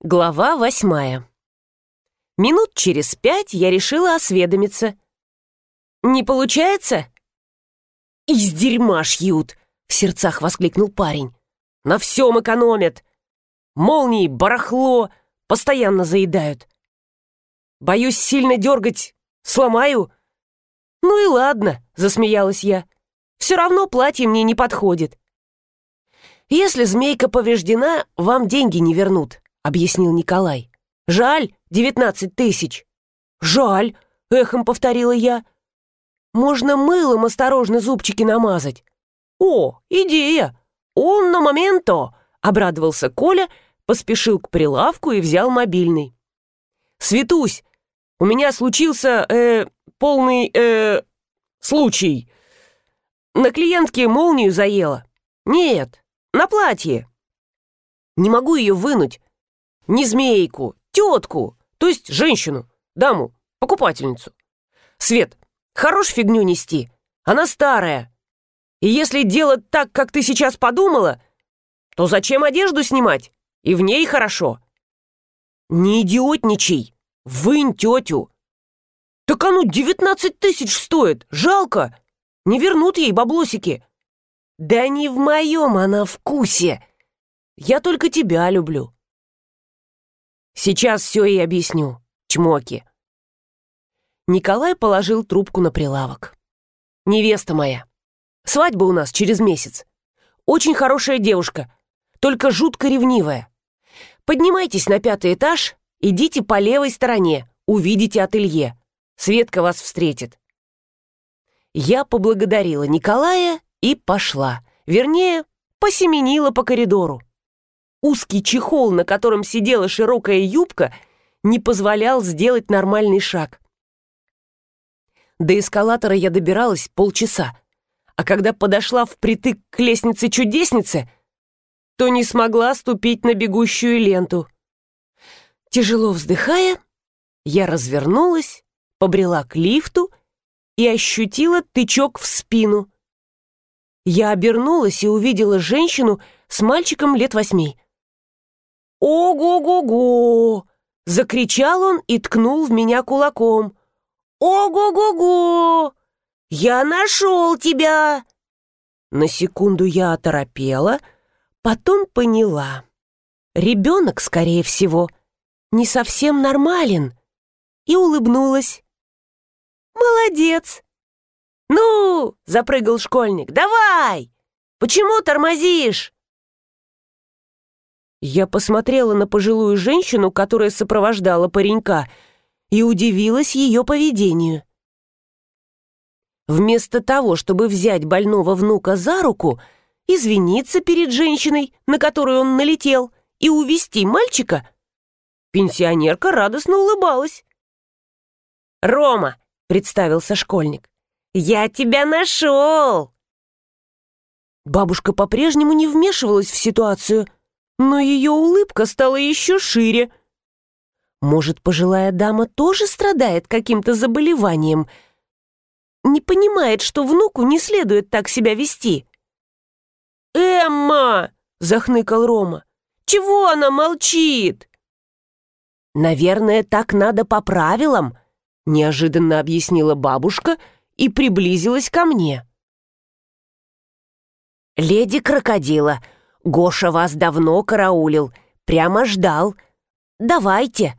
Глава восьмая. Минут через пять я решила осведомиться. «Не получается?» «Из дерьма шьют!» — в сердцах воскликнул парень. «На всем экономят! Молнии, барахло постоянно заедают. Боюсь сильно дергать, сломаю». «Ну и ладно», — засмеялась я. «Все равно платье мне не подходит». «Если змейка повреждена, вам деньги не вернут», объяснил Николай. «Жаль, девятнадцать тысяч». «Жаль», — эхом повторила я. «Можно мылом осторожно зубчики намазать». «О, идея! Он на моменто!» — обрадовался Коля, поспешил к прилавку и взял мобильный. «Светусь, у меня случился, э, полный, э, случай. На клиентке молнию заело. Нет, на платье. Не могу ее вынуть, не змейку, тетку, то есть женщину, даму, покупательницу. Свет, хорош фигню нести, она старая. И если делать так, как ты сейчас подумала, то зачем одежду снимать? И в ней хорошо. Не идиотничай, вынь тетю. Так оно девятнадцать тысяч стоит, жалко. Не вернут ей баблосики. Да не в моем она вкусе. Я только тебя люблю. Сейчас все и объясню. Чмоки. Николай положил трубку на прилавок. Невеста моя. Свадьба у нас через месяц. Очень хорошая девушка, только жутко ревнивая. Поднимайтесь на пятый этаж, идите по левой стороне, увидите ателье. Светка вас встретит. Я поблагодарила Николая и пошла. Вернее, посеменила по коридору. Узкий чехол, на котором сидела широкая юбка, не позволял сделать нормальный шаг. До эскалатора я добиралась полчаса, а когда подошла впритык к лестнице-чудеснице, то не смогла ступить на бегущую ленту. Тяжело вздыхая, я развернулась, побрела к лифту и ощутила тычок в спину. Я обернулась и увидела женщину с мальчиком лет восьми. «Ого-го-го!» — закричал он и ткнул в меня кулаком. «Ого-го-го! Я нашел тебя!» На секунду я оторопела, потом поняла. Ребенок, скорее всего, не совсем нормален, и улыбнулась. «Молодец!» «Ну!» — запрыгал школьник. «Давай! Почему тормозишь?» Я посмотрела на пожилую женщину, которая сопровождала паренька, и удивилась ее поведению. Вместо того, чтобы взять больного внука за руку, извиниться перед женщиной, на которую он налетел, и увести мальчика, пенсионерка радостно улыбалась. «Рома!» — представился школьник. «Я тебя нашел!» Бабушка по-прежнему не вмешивалась в ситуацию — но ее улыбка стала еще шире. Может, пожилая дама тоже страдает каким-то заболеванием? Не понимает, что внуку не следует так себя вести. «Эмма!» — захныкал Рома. «Чего она молчит?» «Наверное, так надо по правилам», — неожиданно объяснила бабушка и приблизилась ко мне. «Леди крокодила, Гоша вас давно караулил, прямо ждал. Давайте!»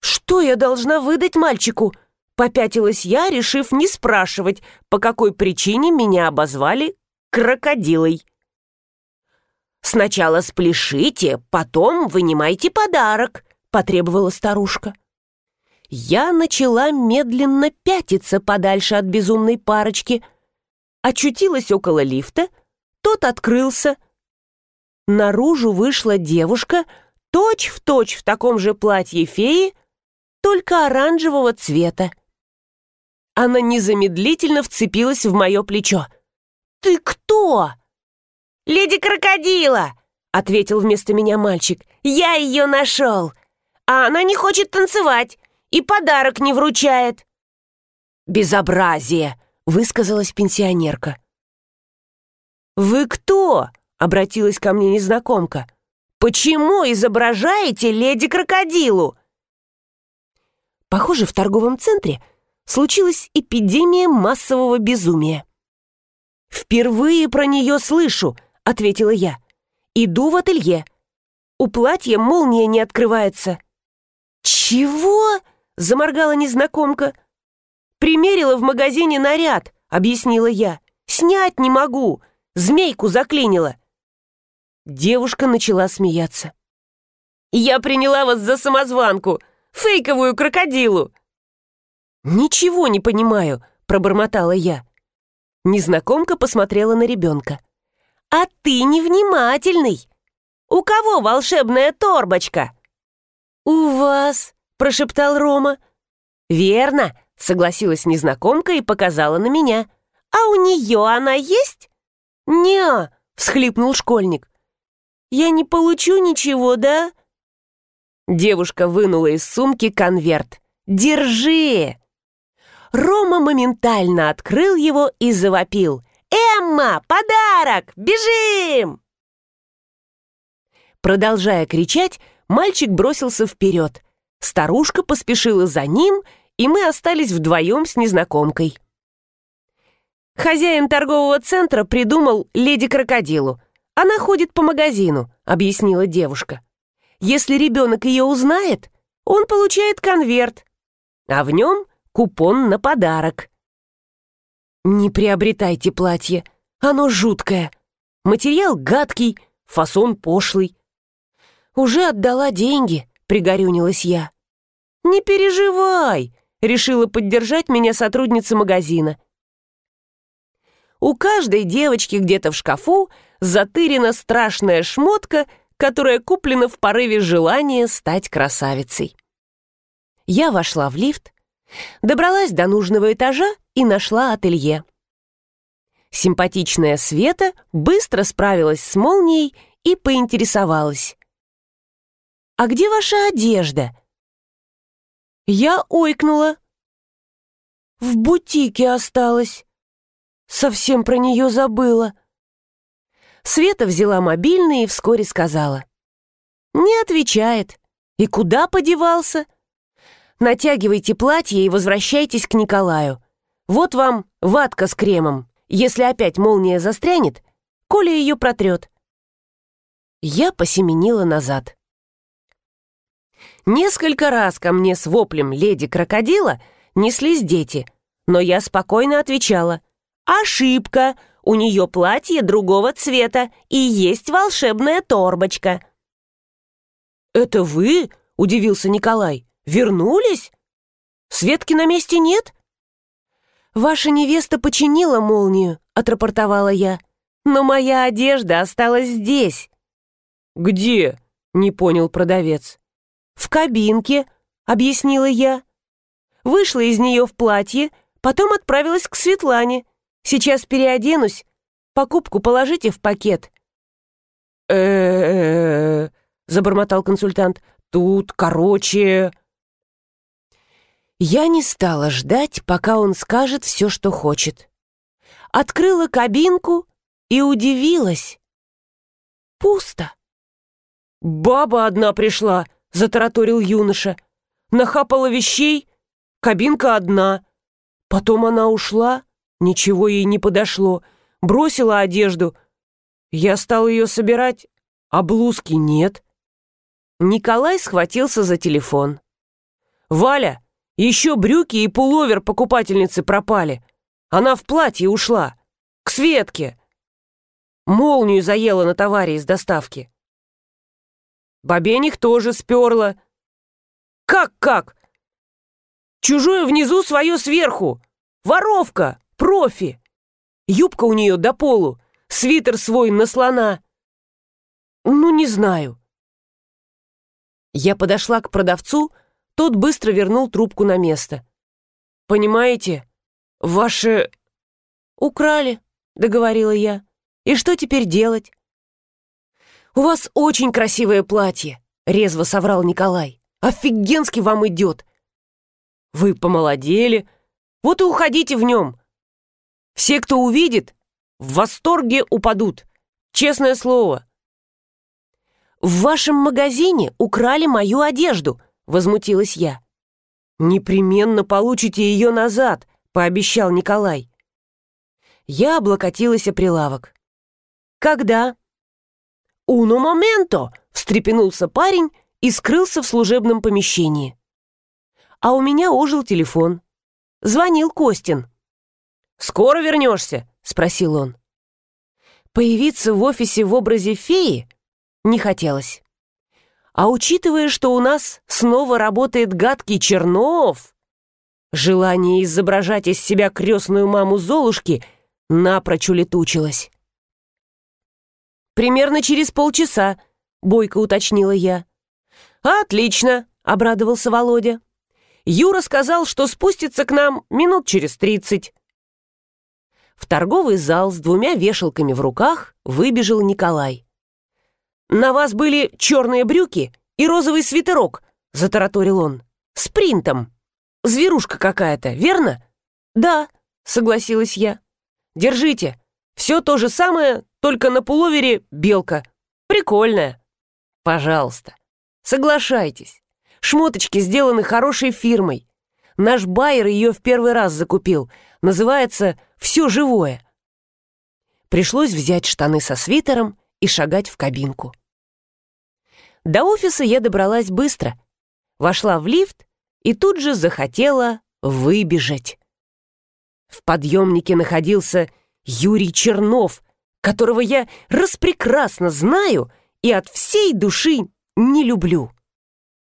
«Что я должна выдать мальчику?» Попятилась я, решив не спрашивать, по какой причине меня обозвали крокодилой. «Сначала спляшите, потом вынимайте подарок», — потребовала старушка. Я начала медленно пятиться подальше от безумной парочки, очутилась около лифта — тот открылся. Наружу вышла девушка, точь-в-точь в таком же платье феи, только оранжевого цвета. Она незамедлительно вцепилась в мое плечо. «Ты кто?» «Леди Крокодила!» — ответил вместо меня мальчик. «Я ее нашел! А она не хочет танцевать и подарок не вручает!» «Безобразие!» — высказалась пенсионерка. «Вы кто?» — обратилась ко мне незнакомка. Почему изображаете леди-крокодилу?» Похоже, в торговом центре случилась эпидемия массового безумия. «Впервые про нее слышу», — ответила я. «Иду в ателье. У платья молния не открывается». «Чего?» — заморгала незнакомка. «Примерила в магазине наряд», — объяснила я. «Снять не могу. Змейку заклинила». Девушка начала смеяться. «Я приняла вас за самозванку, фейковую крокодилу!» «Ничего не понимаю», — пробормотала я. Незнакомка посмотрела на ребенка. «А ты невнимательный! У кого волшебная торбочка?» «У вас», — прошептал Рома. «Верно», — согласилась незнакомка и показала на меня. «А у нее она есть?» «Не», — всхлипнул школьник. «Я не получу ничего, да?» Девушка вынула из сумки конверт. «Держи!» Рома моментально открыл его и завопил. «Эмма, подарок! Бежим!» Продолжая кричать, мальчик бросился вперед. Старушка поспешила за ним, и мы остались вдвоем с незнакомкой. Хозяин торгового центра придумал леди-крокодилу — она ходит по магазину», — объяснила девушка. «Если ребенок ее узнает, он получает конверт, а в нем купон на подарок». «Не приобретайте платье, оно жуткое. Материал гадкий, фасон пошлый». «Уже отдала деньги», — пригорюнилась я. «Не переживай», — решила поддержать меня сотрудница магазина. У каждой девочки где-то в шкафу затырена страшная шмотка, которая куплена в порыве желания стать красавицей. Я вошла в лифт, добралась до нужного этажа и нашла ателье. Симпатичная Света быстро справилась с молнией и поинтересовалась. «А где ваша одежда?» Я ойкнула. «В бутике осталась. Совсем про нее забыла». Света взяла мобильный и вскоре сказала. «Не отвечает. И куда подевался?» «Натягивайте платье и возвращайтесь к Николаю. Вот вам ватка с кремом. Если опять молния застрянет, Коля ее протрет». Я посеменила назад. Несколько раз ко мне с воплем «Леди-крокодила» неслись дети, но я спокойно отвечала. «Ошибка! У нее платье другого цвета и есть волшебная торбочка». «Это вы?» — удивился Николай. «Вернулись? Светки на месте нет?» «Ваша невеста починила молнию», — отрапортовала я. «Но моя одежда осталась здесь». «Где?» — не понял продавец. «В кабинке», — объяснила я. Вышла из нее в платье, потом отправилась к Светлане. Сейчас переоденусь. Покупку положите в пакет». «Э-э-э...» забормотал консультант. «Тут, короче...» Я не стала ждать, пока он скажет все, что хочет. Открыла кабинку и удивилась. Пусто. «Баба одна пришла», — затараторил юноша. «Нахапала вещей, кабинка одна. Потом она ушла, Ничего ей не подошло. Бросила одежду. Я стал ее собирать, а блузки нет. Николай схватился за телефон. «Валя, еще брюки и пуловер покупательницы пропали. Она в платье ушла. К Светке. Молнию заела на товаре из доставки. Бабених тоже сперла. Как-как? Чужое внизу, свое сверху. Воровка! Профи! Юбка у нее до полу, свитер свой на слона. Ну, не знаю. Я подошла к продавцу, тот быстро вернул трубку на место. «Понимаете, ваши...» «Украли», — договорила я. «И что теперь делать?» «У вас очень красивое платье», — резво соврал Николай. «Офигенски вам идет!» «Вы помолодели, вот и уходите в нем. Все, кто увидит, в восторге упадут. Честное слово. «В вашем магазине украли мою одежду», — возмутилась я. «Непременно получите ее назад», — пообещал Николай. Я облокотилась о прилавок. «Когда?» «Уно моменто!» — встрепенулся парень и скрылся в служебном помещении. А у меня ожил телефон. Звонил Костин. «Скоро вернешься?» — спросил он. Появиться в офисе в образе феи не хотелось. А учитывая, что у нас снова работает гадкий Чернов, желание изображать из себя крестную маму Золушки напрочь улетучилось. «Примерно через полчаса», — бойко уточнила я. «Отлично», — обрадовался Володя. «Юра сказал, что спустится к нам минут через тридцать». В торговый зал с двумя вешалками в руках выбежал Николай. «На вас были черные брюки и розовый свитерок», — затараторил он. «С принтом. Зверушка какая-то, верно?» «Да», — согласилась я. «Держите. Все то же самое, только на пуловере белка. Прикольная. Пожалуйста. Соглашайтесь. Шмоточки сделаны хорошей фирмой. Наш байер ее в первый раз закупил. Называется «Все живое». Пришлось взять штаны со свитером и шагать в кабинку. До офиса я добралась быстро. Вошла в лифт и тут же захотела выбежать. В подъемнике находился Юрий Чернов, которого я распрекрасно знаю и от всей души не люблю.